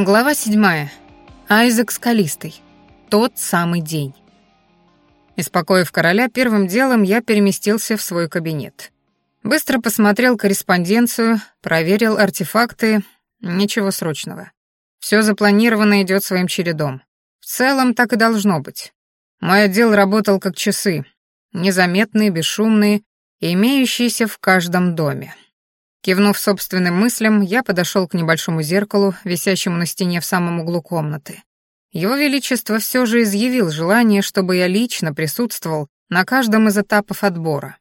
Глава седьмая. Айзек Скалистый. Тот самый день. Из покоев короля первым делом я переместился в свой кабинет. Быстро посмотрел корреспонденцию, проверил артефакты. Ничего срочного. Все запланировано идет своим чередом. В целом так и должно быть. Мой отдел работал как часы. Незаметные, бесшумные имеющиеся в каждом доме. Кивнув собственным мыслям, я подошел к небольшому зеркалу, висящему на стене в самом углу комнаты. Его Величество все же изъявил желание, чтобы я лично присутствовал на каждом из этапов отбора.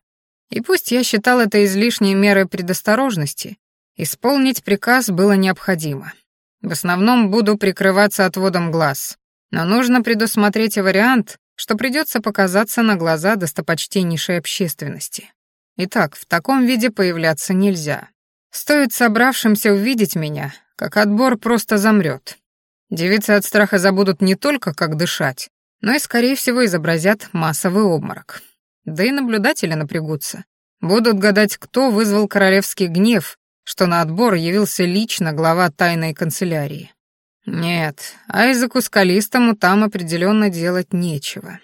И пусть я считал это излишней мерой предосторожности, исполнить приказ было необходимо. В основном буду прикрываться отводом глаз, но нужно предусмотреть вариант, что придется показаться на глаза достопочтеннейшей общественности. Итак, в таком виде появляться нельзя. Стоит собравшимся увидеть меня, как отбор просто замрет. Девицы от страха забудут не только, как дышать, но и, скорее всего, изобразят массовый обморок. Да и наблюдатели напрягутся. Будут гадать, кто вызвал королевский гнев, что на отбор явился лично глава тайной канцелярии. Нет, Айзеку Скалистому там определенно делать нечего.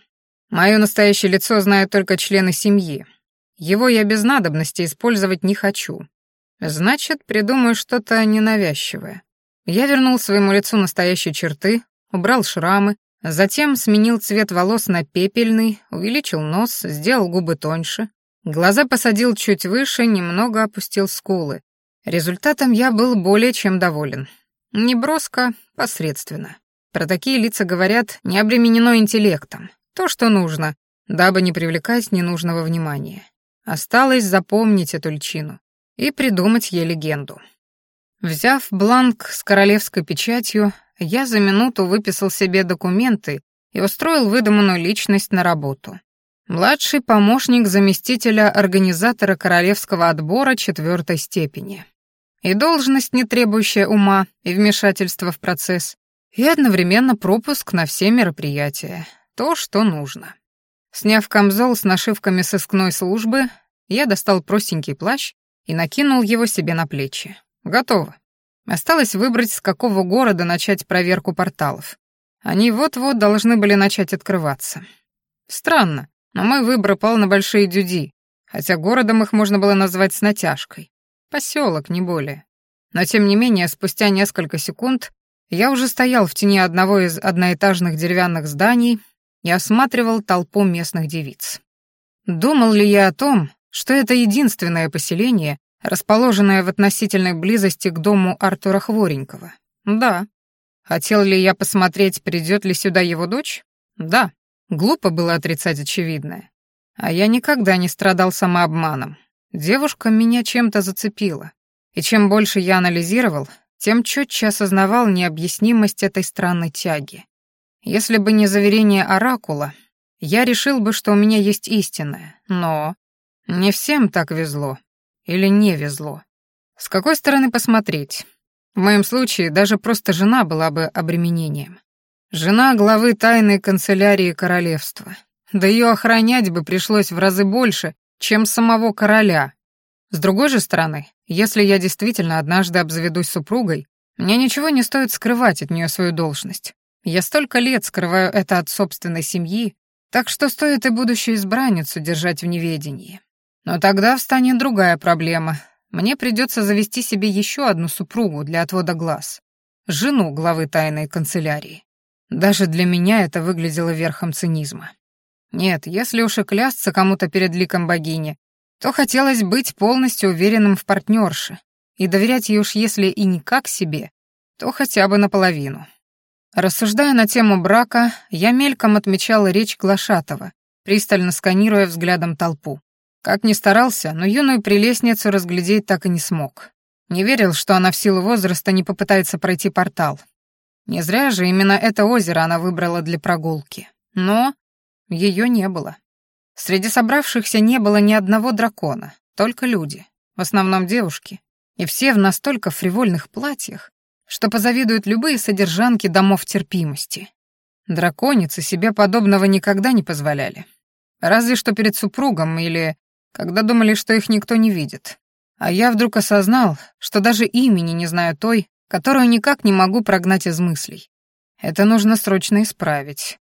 Мое настоящее лицо знают только члены семьи, его я без надобности использовать не хочу. Значит, придумаю что-то ненавязчивое. Я вернул своему лицу настоящие черты, убрал шрамы, затем сменил цвет волос на пепельный, увеличил нос, сделал губы тоньше, глаза посадил чуть выше, немного опустил скулы. Результатом я был более чем доволен. Не броско, посредственно. Про такие лица говорят, не обременено интеллектом. То, что нужно, дабы не привлекать ненужного внимания. Осталось запомнить эту личину и придумать ей легенду. Взяв бланк с королевской печатью, я за минуту выписал себе документы и устроил выдуманную личность на работу. Младший помощник заместителя организатора королевского отбора четвертой степени. И должность, не требующая ума и вмешательства в процесс, и одновременно пропуск на все мероприятия. То, что нужно. Сняв камзол с нашивками сыскной службы, я достал простенький плащ и накинул его себе на плечи. Готово. Осталось выбрать, с какого города начать проверку порталов. Они вот-вот должны были начать открываться. Странно, но мой выбор пал на Большие Дюди, хотя городом их можно было назвать с натяжкой. Поселок, не более. Но тем не менее, спустя несколько секунд я уже стоял в тени одного из одноэтажных деревянных зданий и осматривал толпу местных девиц. Думал ли я о том, что это единственное поселение, расположенное в относительной близости к дому Артура Хворенького? Да. Хотел ли я посмотреть, придет ли сюда его дочь? Да. Глупо было отрицать очевидное. А я никогда не страдал самообманом. Девушка меня чем-то зацепила. И чем больше я анализировал, тем четче осознавал необъяснимость этой странной тяги. Если бы не заверение оракула, я решил бы, что у меня есть истинное, но не всем так везло. Или не везло. С какой стороны посмотреть? В моем случае даже просто жена была бы обременением. Жена главы тайной канцелярии королевства. Да ее охранять бы пришлось в разы больше, чем самого короля. С другой же стороны, если я действительно однажды обзаведусь супругой, мне ничего не стоит скрывать от нее свою должность. Я столько лет скрываю это от собственной семьи, так что стоит и будущую избранницу держать в неведении. Но тогда встанет другая проблема. Мне придется завести себе еще одну супругу для отвода глаз. Жену главы тайной канцелярии. Даже для меня это выглядело верхом цинизма. Нет, если уж и клясться кому-то перед ликом богини, то хотелось быть полностью уверенным в партнерше и доверять ей уж если и не как себе, то хотя бы наполовину. Рассуждая на тему брака, я мельком отмечала речь Глашатова, пристально сканируя взглядом толпу. Как ни старался, но юную прелестницу разглядеть так и не смог. Не верил, что она в силу возраста не попытается пройти портал. Не зря же именно это озеро она выбрала для прогулки. Но ее не было. Среди собравшихся не было ни одного дракона, только люди, в основном девушки, и все в настолько фривольных платьях, что позавидуют любые содержанки домов терпимости. Драконицы себе подобного никогда не позволяли. Разве что перед супругом или когда думали, что их никто не видит. А я вдруг осознал, что даже имени не знаю той, которую никак не могу прогнать из мыслей. Это нужно срочно исправить.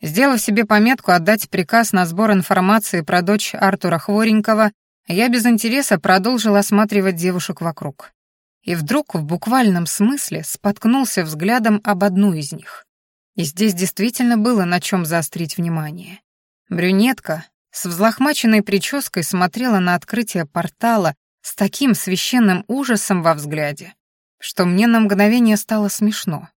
Сделав себе пометку отдать приказ на сбор информации про дочь Артура Хворенького, я без интереса продолжил осматривать девушек вокруг. И вдруг в буквальном смысле споткнулся взглядом об одну из них. И здесь действительно было на чем заострить внимание. Брюнетка с взлохмаченной прической смотрела на открытие портала с таким священным ужасом во взгляде, что мне на мгновение стало смешно.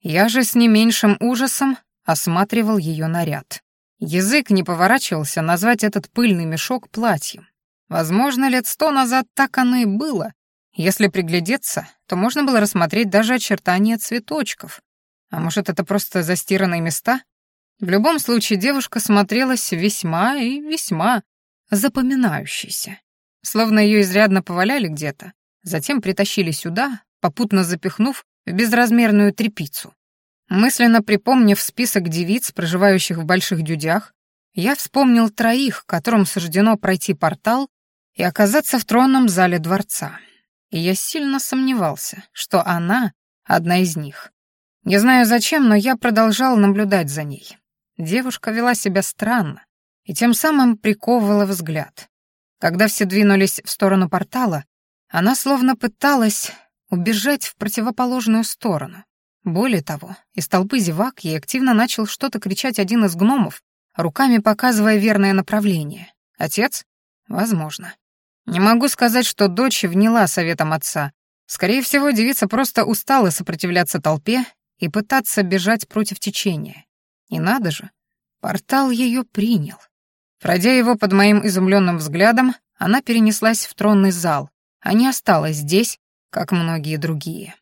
Я же с не меньшим ужасом осматривал ее наряд. Язык не поворачивался назвать этот пыльный мешок платьем. Возможно, лет сто назад так оно и было. Если приглядеться, то можно было рассмотреть даже очертания цветочков. А может, это просто застиранные места? В любом случае, девушка смотрелась весьма и весьма запоминающейся. Словно ее изрядно поваляли где-то, затем притащили сюда, попутно запихнув в безразмерную трепицу. Мысленно припомнив список девиц, проживающих в Больших Дюдях, я вспомнил троих, которым суждено пройти портал и оказаться в тронном зале дворца. И я сильно сомневался, что она одна из них. Не знаю зачем, но я продолжал наблюдать за ней. Девушка вела себя странно и тем самым приковывала взгляд. Когда все двинулись в сторону портала, она словно пыталась убежать в противоположную сторону. Более того, из толпы зевак ей активно начал что-то кричать один из гномов, руками показывая верное направление. Отец? Возможно. Не могу сказать, что дочь вняла советом отца. Скорее всего, девица просто устала сопротивляться толпе и пытаться бежать против течения. И надо же, портал ее принял. Пройдя его под моим изумленным взглядом, она перенеслась в тронный зал, а не осталась здесь, как многие другие.